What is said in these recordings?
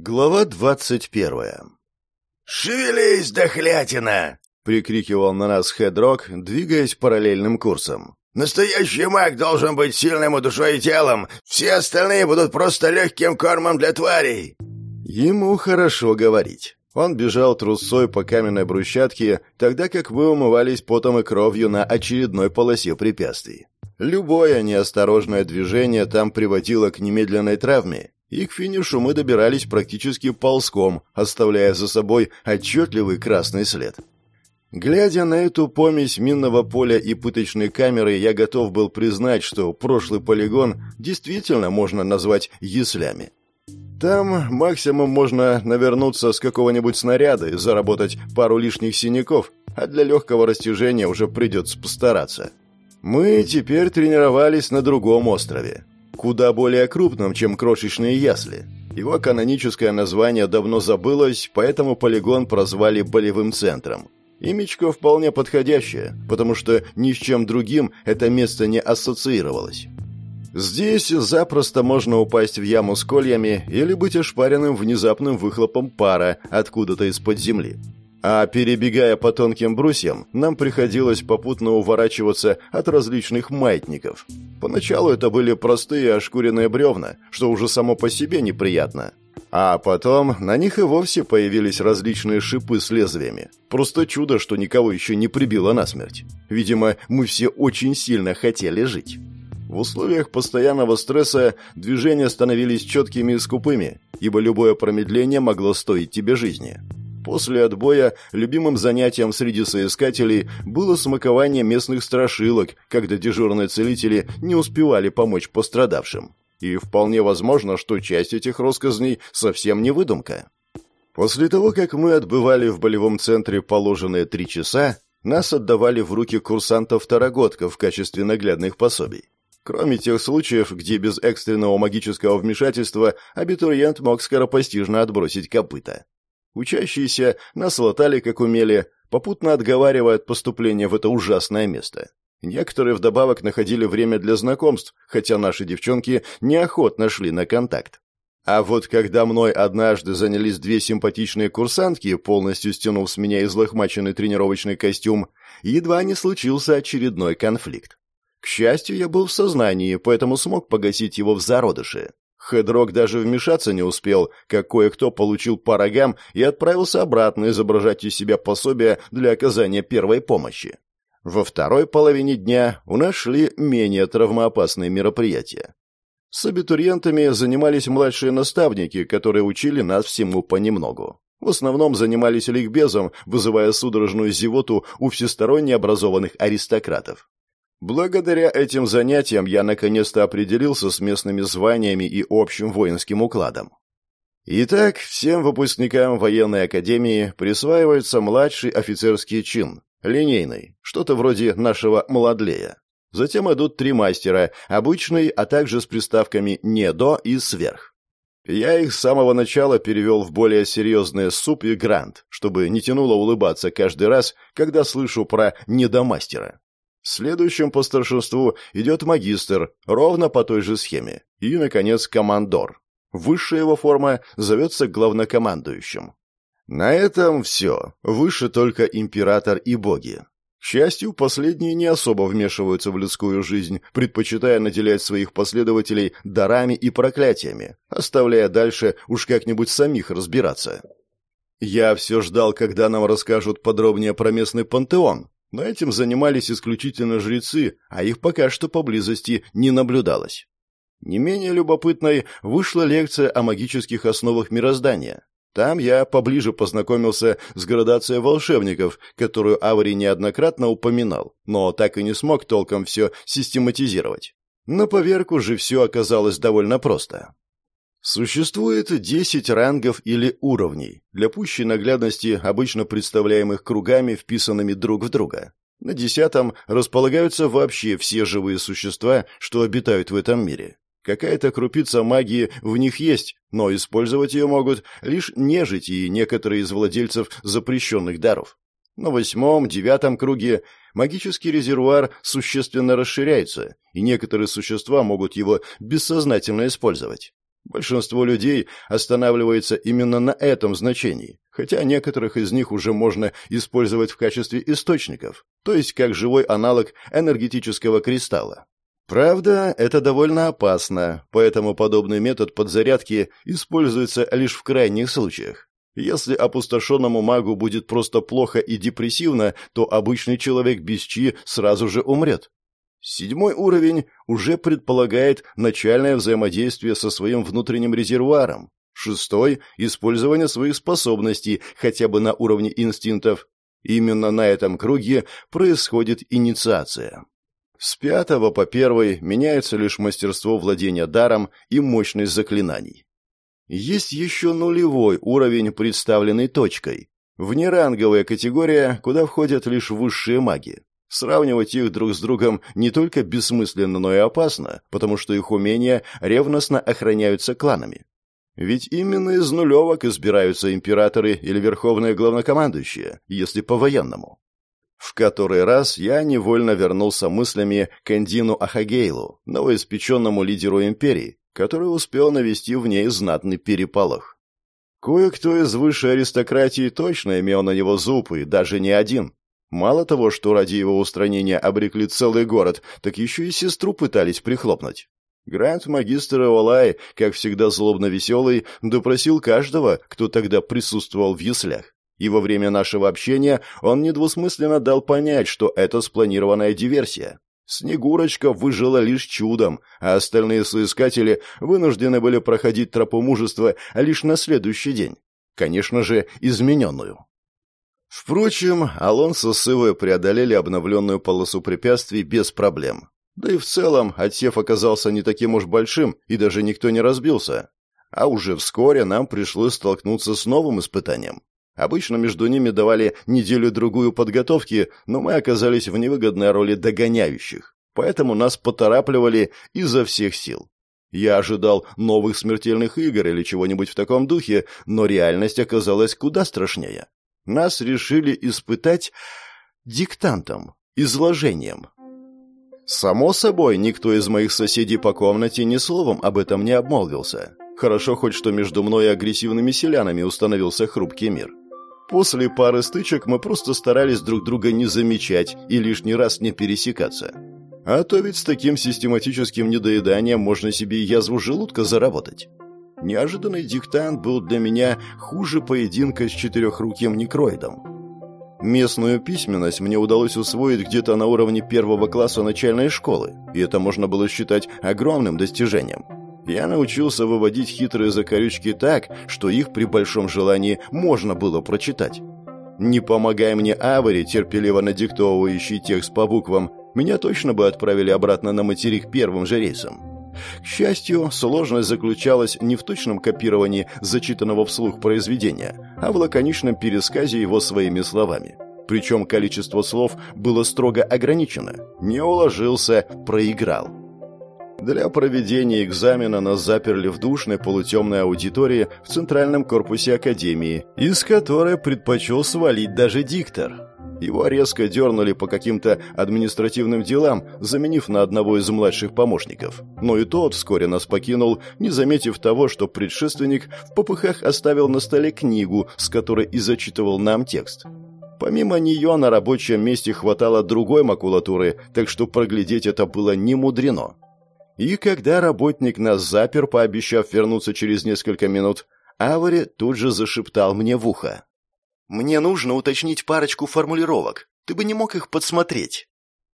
Глава двадцать первая. «Шевелись, дохлятина!» — прикрикивал на нас Хедрок, двигаясь параллельным курсом. «Настоящий маг должен быть сильным и душой и телом. Все остальные будут просто легким кормом для тварей!» Ему хорошо говорить. Он бежал трусцой по каменной брусчатке, тогда как мы умывались потом и кровью на очередной полосе препятствий. Любое неосторожное движение там приводило к немедленной травме, и к финишу мы добирались практически ползком, оставляя за собой отчетливый красный след. Глядя на эту помесь минного поля и пыточной камеры, я готов был признать, что прошлый полигон действительно можно назвать яслями. Там максимум можно навернуться с какого-нибудь снаряда и заработать пару лишних синяков, а для легкого растяжения уже придется постараться. Мы теперь тренировались на другом острове куда более крупным, чем крошечные ясли. Его каноническое название давно забылось, поэтому полигон прозвали болевым центром. Имечко вполне подходящее, потому что ни с чем другим это место не ассоциировалось. Здесь запросто можно упасть в яму с кольями или быть ошпаренным внезапным выхлопом пара откуда-то из-под земли. А перебегая по тонким брусьям, нам приходилось попутно уворачиваться от различных маятников. Поначалу это были простые ошкуренные бревна, что уже само по себе неприятно. А потом на них и вовсе появились различные шипы с лезвиями. Просто чудо, что никого еще не прибило насмерть. Видимо, мы все очень сильно хотели жить. В условиях постоянного стресса движения становились четкими и скупыми, ибо любое промедление могло стоить тебе жизни. После отбоя любимым занятием среди соискателей было смакование местных страшилок, когда дежурные целители не успевали помочь пострадавшим. И вполне возможно, что часть этих россказней совсем не выдумка. После того, как мы отбывали в болевом центре положенные три часа, нас отдавали в руки курсантов-второгодков в качестве наглядных пособий. Кроме тех случаев, где без экстренного магического вмешательства абитуриент мог скоропостижно отбросить копыта. Учащиеся нас латали, как умели, попутно отговаривая от поступления в это ужасное место. Некоторые вдобавок находили время для знакомств, хотя наши девчонки неохотно шли на контакт. А вот когда мной однажды занялись две симпатичные курсантки, полностью стянув с меня излохмаченный тренировочный костюм, едва не случился очередной конфликт. К счастью, я был в сознании, поэтому смог погасить его в зародыше. Хедрок даже вмешаться не успел, как кое-кто получил по и отправился обратно изображать из себя пособие для оказания первой помощи. Во второй половине дня у нас шли менее травмоопасные мероприятия. С абитуриентами занимались младшие наставники, которые учили нас всему понемногу. В основном занимались ликбезом, вызывая судорожную зевоту у всесторонне образованных аристократов. Благодаря этим занятиям я наконец-то определился с местными званиями и общим воинским укладом. Итак, всем выпускникам военной академии присваивается младший офицерский чин, линейный, что-то вроде нашего «младлея». Затем идут три мастера, обычный, а также с приставками «не до» и «сверх». Я их с самого начала перевел в более серьезные суп и грант, чтобы не тянуло улыбаться каждый раз, когда слышу про «недомастера». Следующим по старшинству идет магистр, ровно по той же схеме. И, наконец, командор. Высшая его форма зовется главнокомандующим. На этом все. Выше только император и боги. К счастью, последние не особо вмешиваются в людскую жизнь, предпочитая наделять своих последователей дарами и проклятиями, оставляя дальше уж как-нибудь самих разбираться. Я все ждал, когда нам расскажут подробнее про местный пантеон, но этим занимались исключительно жрецы, а их пока что поблизости не наблюдалось. Не менее любопытной вышла лекция о магических основах мироздания. Там я поближе познакомился с градацией волшебников, которую Аври неоднократно упоминал, но так и не смог толком все систематизировать. На поверку же все оказалось довольно просто. Существует 10 рангов или уровней, для пущей наглядности обычно представляемых кругами, вписанными друг в друга. На десятом располагаются вообще все живые существа, что обитают в этом мире. Какая-то крупица магии в них есть, но использовать ее могут лишь нежить и некоторые из владельцев запрещенных даров. На восьмом, девятом круге магический резервуар существенно расширяется, и некоторые существа могут его бессознательно использовать. Большинство людей останавливается именно на этом значении, хотя некоторых из них уже можно использовать в качестве источников, то есть как живой аналог энергетического кристалла. Правда, это довольно опасно, поэтому подобный метод подзарядки используется лишь в крайних случаях. Если опустошенному магу будет просто плохо и депрессивно, то обычный человек без чи сразу же умрет. Седьмой уровень уже предполагает начальное взаимодействие со своим внутренним резервуаром. Шестой – использование своих способностей хотя бы на уровне инстинктов. Именно на этом круге происходит инициация. С пятого по первый меняется лишь мастерство владения даром и мощность заклинаний. Есть еще нулевой уровень, представленный точкой. Внеранговая категория, куда входят лишь высшие маги. Сравнивать их друг с другом не только бессмысленно, но и опасно, потому что их умения ревностно охраняются кланами. Ведь именно из нулевок избираются императоры или верховные главнокомандующие, если по-военному. В который раз я невольно вернулся мыслями к Эндину Ахагейлу, новоиспеченному лидеру империи, который успел навести в ней знатный переполох. Кое-кто из высшей аристократии точно имел на него зуб, и даже не один. Мало того, что ради его устранения обрекли целый город, так еще и сестру пытались прихлопнуть. Гранд-магистр Олай, как всегда злобно веселый, допросил каждого, кто тогда присутствовал в яслях. И во время нашего общения он недвусмысленно дал понять, что это спланированная диверсия. Снегурочка выжила лишь чудом, а остальные соискатели вынуждены были проходить тропу мужества лишь на следующий день. Конечно же, измененную. Впрочем, Алонсо с Ивой преодолели обновленную полосу препятствий без проблем. Да и в целом отсев оказался не таким уж большим, и даже никто не разбился. А уже вскоре нам пришлось столкнуться с новым испытанием. Обычно между ними давали неделю-другую подготовки, но мы оказались в невыгодной роли догоняющих. Поэтому нас поторапливали изо всех сил. Я ожидал новых смертельных игр или чего-нибудь в таком духе, но реальность оказалась куда страшнее. Нас решили испытать диктантом, изложением. Само собой, никто из моих соседей по комнате ни словом об этом не обмолвился. Хорошо хоть что между мной и агрессивными селянами установился хрупкий мир. После пары стычек мы просто старались друг друга не замечать и лишний раз не пересекаться. А то ведь с таким систематическим недоеданием можно себе язву желудка заработать. Неожиданный диктант был для меня хуже поединка с четырехруким некроидом. Местную письменность мне удалось усвоить где-то на уровне первого класса начальной школы, и это можно было считать огромным достижением я научился выводить хитрые закорючки так, что их при большом желании можно было прочитать. Не помогая мне Авари, терпеливо надиктовывающий текст по буквам, меня точно бы отправили обратно на материк первым же рейсом. К счастью, сложность заключалась не в точном копировании зачитанного вслух произведения, а в лаконичном пересказе его своими словами. Причем количество слов было строго ограничено. Не уложился – проиграл. Для проведения экзамена нас заперли в душной полутемной аудитории в центральном корпусе академии, из которой предпочел свалить даже диктор. Его резко дернули по каким-то административным делам, заменив на одного из младших помощников. Но и тот вскоре нас покинул, не заметив того, что предшественник в попыхах оставил на столе книгу, с которой и зачитывал нам текст. Помимо нее на рабочем месте хватало другой макулатуры, так что проглядеть это было не мудрено. И когда работник нас запер, пообещав вернуться через несколько минут, Авари тут же зашептал мне в ухо. «Мне нужно уточнить парочку формулировок. Ты бы не мог их подсмотреть?»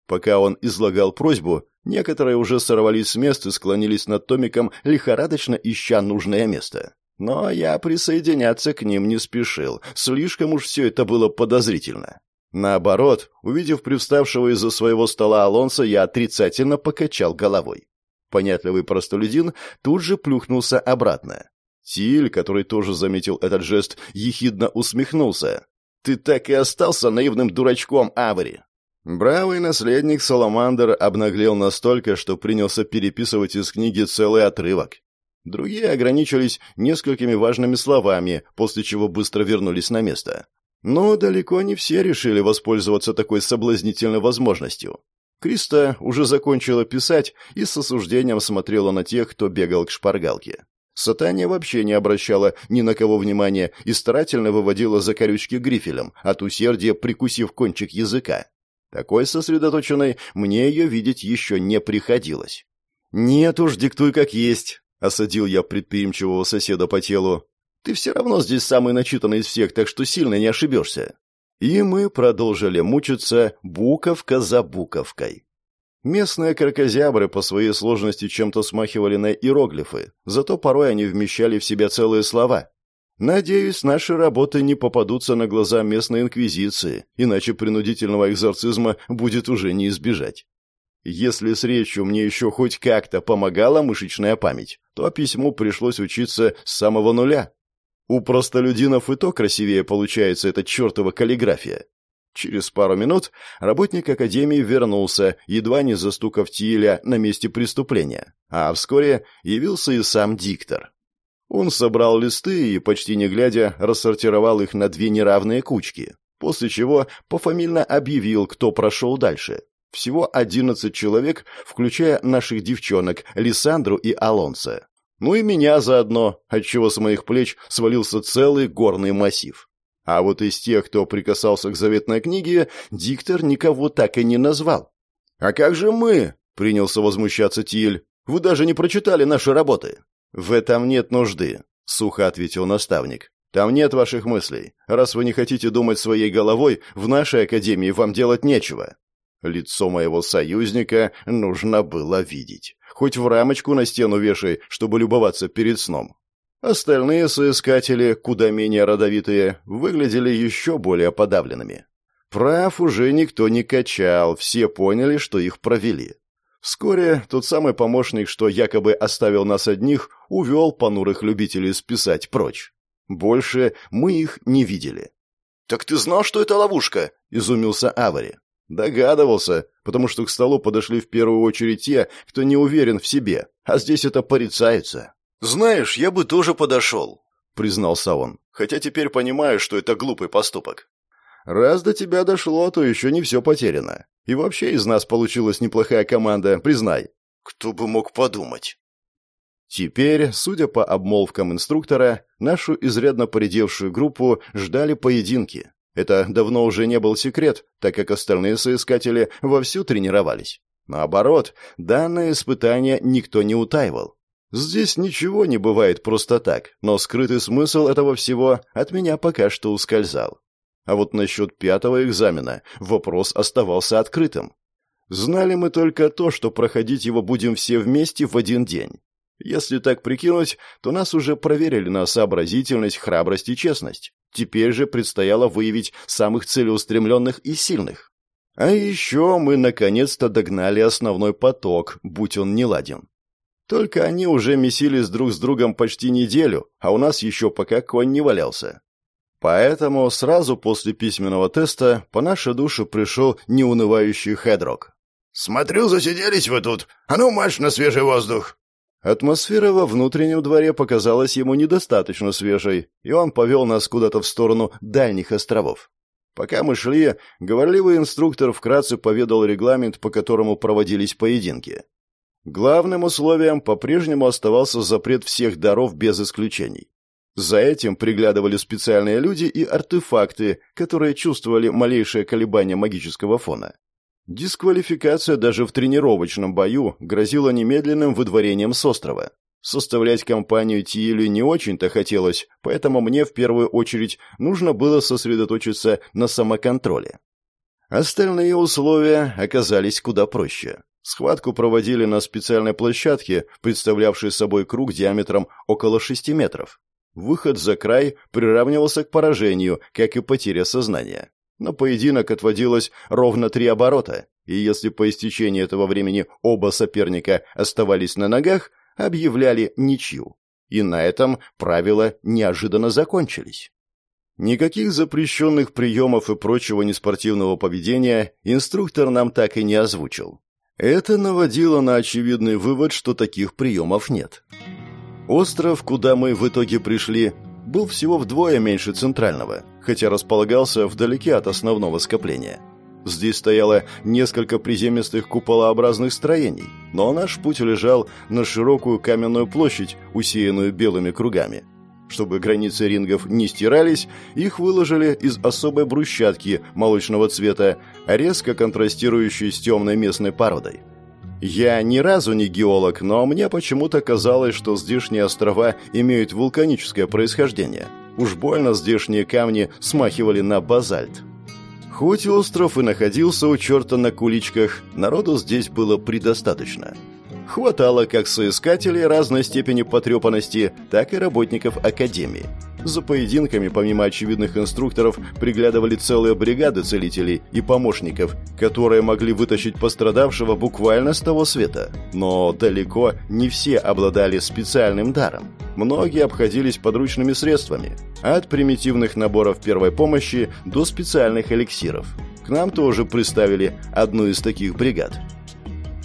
Пока он излагал просьбу, некоторые уже сорвались с места и склонились над томиком, лихорадочно ища нужное место. Но я присоединяться к ним не спешил, слишком уж все это было подозрительно. Наоборот, увидев привставшего из-за своего стола Алонса, я отрицательно покачал головой. Понятливый простолюдин тут же плюхнулся обратно. Тиль, который тоже заметил этот жест, ехидно усмехнулся. «Ты так и остался наивным дурачком, Авари!» Бравый наследник Саламандр обнаглел настолько, что принялся переписывать из книги целый отрывок. Другие ограничились несколькими важными словами, после чего быстро вернулись на место. Но далеко не все решили воспользоваться такой соблазнительной возможностью. Криста уже закончила писать и с осуждением смотрела на тех, кто бегал к шпаргалке. Сатания вообще не обращала ни на кого внимания и старательно выводила закорючки грифелем, от усердия прикусив кончик языка. Такой сосредоточенной мне ее видеть еще не приходилось. «Нет уж, диктуй как есть», — осадил я предприимчивого соседа по телу. «Ты все равно здесь самый начитанный из всех, так что сильно не ошибешься». И мы продолжили мучиться буковка за буковкой. Местные кракозябры по своей сложности чем-то смахивали на иероглифы, зато порой они вмещали в себя целые слова. Надеюсь, наши работы не попадутся на глаза местной инквизиции, иначе принудительного экзорцизма будет уже не избежать. Если с речью мне еще хоть как-то помогала мышечная память, то письму пришлось учиться с самого нуля. У простолюдинов и то красивее получается эта чертова каллиграфия. Через пару минут работник академии вернулся, едва не застукав Тиля на месте преступления, а вскоре явился и сам диктор. Он собрал листы и, почти не глядя, рассортировал их на две неравные кучки, после чего пофамильно объявил, кто прошел дальше. Всего одиннадцать человек, включая наших девчонок Лиссандру и Алонсо. Ну и меня заодно, отчего с моих плеч свалился целый горный массив. А вот из тех, кто прикасался к заветной книге, диктор никого так и не назвал. «А как же мы?» — принялся возмущаться Тиль. «Вы даже не прочитали наши работы». «В этом нет нужды», — сухо ответил наставник. «Там нет ваших мыслей. Раз вы не хотите думать своей головой, в нашей академии вам делать нечего». Лицо моего союзника нужно было видеть. Хоть в рамочку на стену вешай, чтобы любоваться перед сном. Остальные соискатели, куда менее родовитые, выглядели еще более подавленными. Прав уже никто не качал, все поняли, что их провели. Вскоре тот самый помощник, что якобы оставил нас одних, увел понурых любителей списать прочь. Больше мы их не видели. «Так ты знал, что это ловушка?» — изумился Авари. «Догадывался, потому что к столу подошли в первую очередь те, кто не уверен в себе, а здесь это порицается». «Знаешь, я бы тоже подошел», — признался он, «хотя теперь понимаю, что это глупый поступок». «Раз до тебя дошло, то еще не все потеряно. И вообще из нас получилась неплохая команда, признай». «Кто бы мог подумать?» Теперь, судя по обмолвкам инструктора, нашу изрядно поредевшую группу ждали поединки. Это давно уже не был секрет, так как остальные соискатели вовсю тренировались. Наоборот, данное испытание никто не утаивал. Здесь ничего не бывает просто так, но скрытый смысл этого всего от меня пока что ускользал. А вот насчет пятого экзамена вопрос оставался открытым. Знали мы только то, что проходить его будем все вместе в один день. Если так прикинуть, то нас уже проверили на сообразительность, храбрость и честность. Теперь же предстояло выявить самых целеустремленных и сильных. А еще мы наконец-то догнали основной поток, будь он неладен. Только они уже месились друг с другом почти неделю, а у нас еще пока конь не валялся. Поэтому сразу после письменного теста по нашей душе пришел неунывающий Хедрок. «Смотрю, засиделись вы тут. А ну, марш на свежий воздух!» Атмосфера во внутреннем дворе показалась ему недостаточно свежей, и он повел нас куда-то в сторону дальних островов. Пока мы шли, говорливый инструктор вкратце поведал регламент, по которому проводились поединки. Главным условием по-прежнему оставался запрет всех даров без исключений. За этим приглядывали специальные люди и артефакты, которые чувствовали малейшее колебание магического фона. Дисквалификация даже в тренировочном бою грозила немедленным выдворением с острова. Составлять компанию Тиилю не очень-то хотелось, поэтому мне в первую очередь нужно было сосредоточиться на самоконтроле. Остальные условия оказались куда проще. Схватку проводили на специальной площадке, представлявшей собой круг диаметром около 6 метров. Выход за край приравнивался к поражению, как и потеря сознания. На поединок отводилось ровно три оборота, и если по истечении этого времени оба соперника оставались на ногах, объявляли ничью. И на этом правила неожиданно закончились. Никаких запрещенных приемов и прочего неспортивного поведения инструктор нам так и не озвучил. Это наводило на очевидный вывод, что таких приемов нет. Остров, куда мы в итоге пришли, был всего вдвое меньше центрального, хотя располагался вдалеке от основного скопления. Здесь стояло несколько приземистых куполообразных строений, но наш путь лежал на широкую каменную площадь, усеянную белыми кругами. Чтобы границы рингов не стирались, их выложили из особой брусчатки молочного цвета, резко контрастирующей с темной местной породой. Я ни разу не геолог, но мне почему-то казалось, что здешние острова имеют вулканическое происхождение. Уж больно здешние камни смахивали на базальт. Хоть остров и находился у черта на куличках, народу здесь было предостаточно. Хватало как соискателей разной степени потрепанности, так и работников Академии. За поединками, помимо очевидных инструкторов, приглядывали целые бригады целителей и помощников, которые могли вытащить пострадавшего буквально с того света. Но далеко не все обладали специальным даром. Многие обходились подручными средствами, от примитивных наборов первой помощи до специальных эликсиров. К нам тоже приставили одну из таких бригад –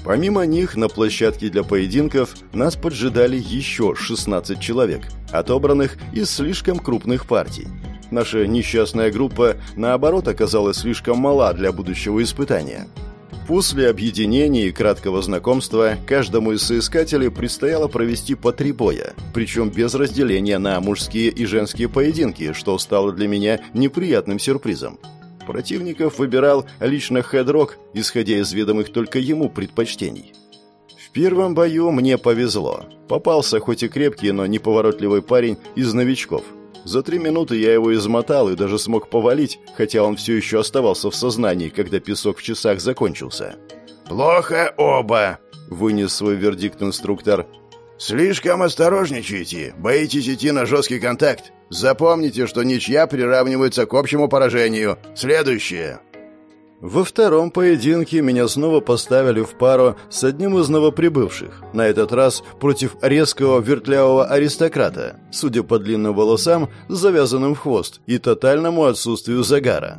Помимо них, на площадке для поединков нас поджидали еще 16 человек, отобранных из слишком крупных партий. Наша несчастная группа, наоборот, оказалась слишком мала для будущего испытания. После объединения и краткого знакомства каждому из соискателей предстояло провести по три боя, причем без разделения на мужские и женские поединки, что стало для меня неприятным сюрпризом. Противников выбирал лично Хедрок, исходя из ведомых только ему предпочтений. В первом бою мне повезло. Попался хоть и крепкий, но неповоротливый парень из новичков. За три минуты я его измотал и даже смог повалить, хотя он все еще оставался в сознании, когда песок в часах закончился. «Плохо оба», — вынес свой вердикт инструктор. «Слишком осторожничаете, боитесь идти на жесткий контакт. Запомните, что ничья приравнивается к общему поражению. Следующее. Во втором поединке меня снова поставили в пару с одним из новоприбывших, на этот раз против резкого вертлявого аристократа, судя по длинным волосам, завязанным в хвост и тотальному отсутствию загара.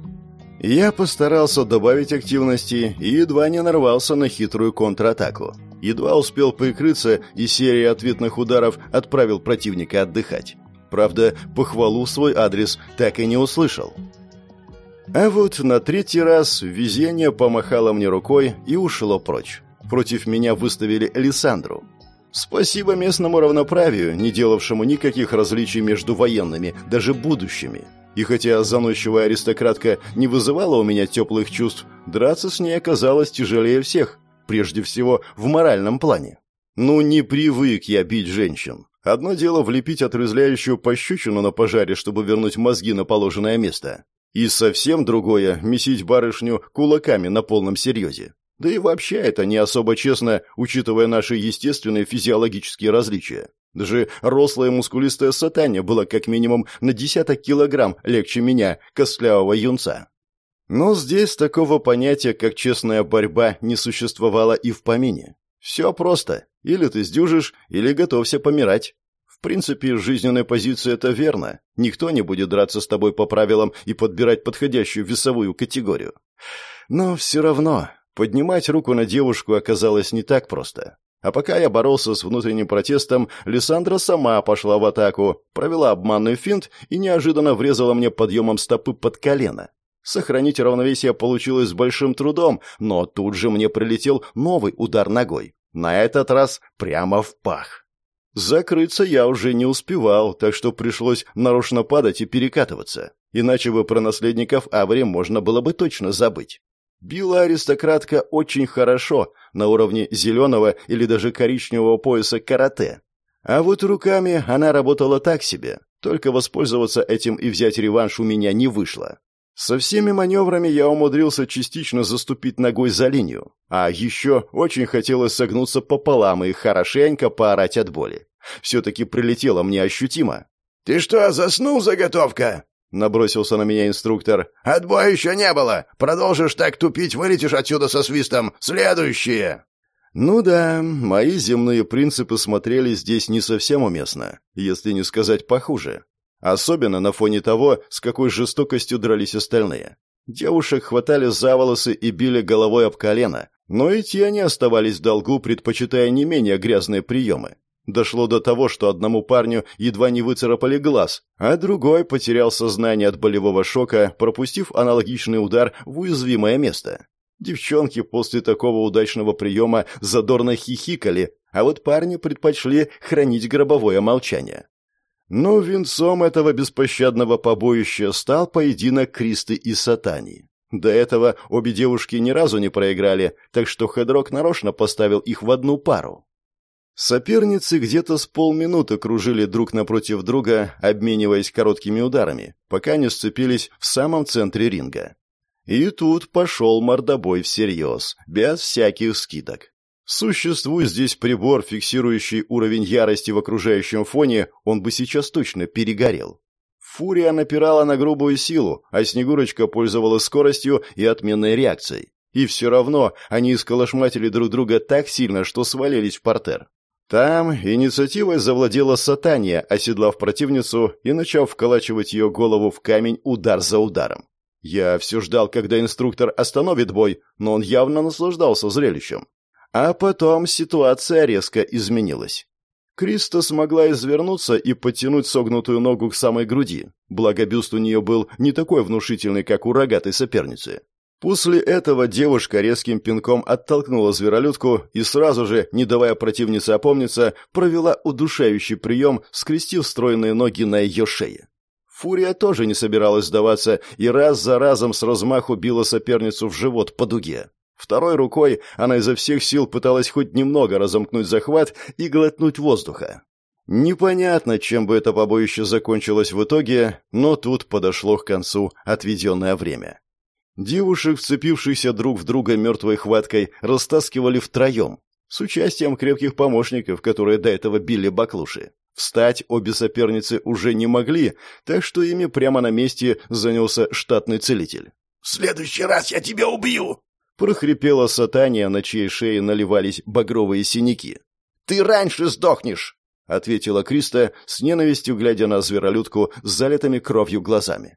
Я постарался добавить активности и едва не нарвался на хитрую контратаку. Едва успел прикрыться и серией ответных ударов отправил противника отдыхать. Правда, похвалу свой адрес так и не услышал. А вот на третий раз везение помахало мне рукой и ушло прочь. Против меня выставили Лиссандру. Спасибо местному равноправию, не делавшему никаких различий между военными, даже будущими. И хотя заносчивая аристократка не вызывала у меня теплых чувств, драться с ней оказалось тяжелее всех, прежде всего в моральном плане. Ну, не привык я бить женщин. Одно дело влепить отрезляющую пощечину на пожаре, чтобы вернуть мозги на положенное место. И совсем другое – месить барышню кулаками на полном серьезе. Да и вообще это не особо честно, учитывая наши естественные физиологические различия. Даже рослая мускулистая сатаня была как минимум на десяток килограмм легче меня, костлявого юнца. Но здесь такого понятия, как честная борьба, не существовало и в помине. Все просто. Или ты сдюжишь, или готовься помирать. В принципе, жизненная позиция это верно. Никто не будет драться с тобой по правилам и подбирать подходящую весовую категорию. Но все равно, поднимать руку на девушку оказалось не так просто. А пока я боролся с внутренним протестом, Лиссандра сама пошла в атаку, провела обманный финт и неожиданно врезала мне подъемом стопы под колено. Сохранить равновесие получилось с большим трудом, но тут же мне прилетел новый удар ногой. На этот раз прямо в пах. Закрыться я уже не успевал, так что пришлось нарочно падать и перекатываться. Иначе бы про наследников Аври можно было бы точно забыть. Била аристократка очень хорошо, на уровне зеленого или даже коричневого пояса карате. А вот руками она работала так себе, только воспользоваться этим и взять реванш у меня не вышло. Со всеми маневрами я умудрился частично заступить ногой за линию, а еще очень хотелось согнуться пополам и хорошенько поорать от боли. Все-таки прилетело мне ощутимо. «Ты что, заснул, заготовка?» — набросился на меня инструктор. «Отбоя еще не было! Продолжишь так тупить, вылетишь отсюда со свистом! Следующее!» Ну да, мои земные принципы смотрели здесь не совсем уместно, если не сказать похуже. Особенно на фоне того, с какой жестокостью дрались остальные. Девушек хватали за волосы и били головой об колено, но и те не оставались в долгу, предпочитая не менее грязные приемы. Дошло до того, что одному парню едва не выцарапали глаз, а другой потерял сознание от болевого шока, пропустив аналогичный удар в уязвимое место. Девчонки после такого удачного приема задорно хихикали, а вот парни предпочли хранить гробовое молчание. Но венцом этого беспощадного побоища стал поединок Кристы и Сатани. До этого обе девушки ни разу не проиграли, так что Хедрок нарочно поставил их в одну пару. Соперницы где-то с полминуты кружили друг напротив друга, обмениваясь короткими ударами, пока не сцепились в самом центре ринга. И тут пошел мордобой всерьез, без всяких скидок. Существует здесь прибор, фиксирующий уровень ярости в окружающем фоне, он бы сейчас точно перегорел. Фурия напирала на грубую силу, а Снегурочка пользовалась скоростью и отменной реакцией. И все равно они исколошматили друг друга так сильно, что свалились в портер. Там инициативой завладела Сатания, оседлав противницу и начав вколачивать ее голову в камень удар за ударом. Я все ждал, когда инструктор остановит бой, но он явно наслаждался зрелищем. А потом ситуация резко изменилась. Криста смогла извернуться и подтянуть согнутую ногу к самой груди, благо бюст у нее был не такой внушительный, как у рогатой соперницы. После этого девушка резким пинком оттолкнула зверолюдку и сразу же, не давая противнице опомниться, провела удушающий прием, скрестив стройные ноги на ее шее. Фурия тоже не собиралась сдаваться и раз за разом с размаху била соперницу в живот по дуге. Второй рукой она изо всех сил пыталась хоть немного разомкнуть захват и глотнуть воздуха. Непонятно, чем бы это побоище закончилось в итоге, но тут подошло к концу отведенное время. Девушек, вцепившихся друг в друга мертвой хваткой, растаскивали втроем, с участием крепких помощников, которые до этого били баклуши. Встать обе соперницы уже не могли, так что ими прямо на месте занялся штатный целитель. «В следующий раз я тебя убью!» Прохрипела сатания, на чьей шее наливались багровые синяки. «Ты раньше сдохнешь!» — ответила Криста, с ненавистью глядя на зверолюдку с залитыми кровью глазами.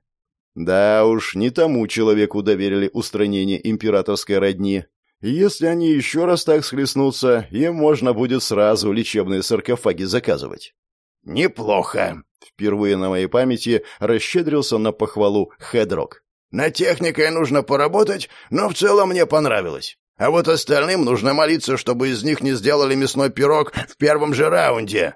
Да уж, не тому человеку доверили устранение императорской родни. Если они еще раз так схлестнутся, им можно будет сразу лечебные саркофаги заказывать. «Неплохо», — впервые на моей памяти расщедрился на похвалу Хедрок. «На техникой нужно поработать, но в целом мне понравилось. А вот остальным нужно молиться, чтобы из них не сделали мясной пирог в первом же раунде».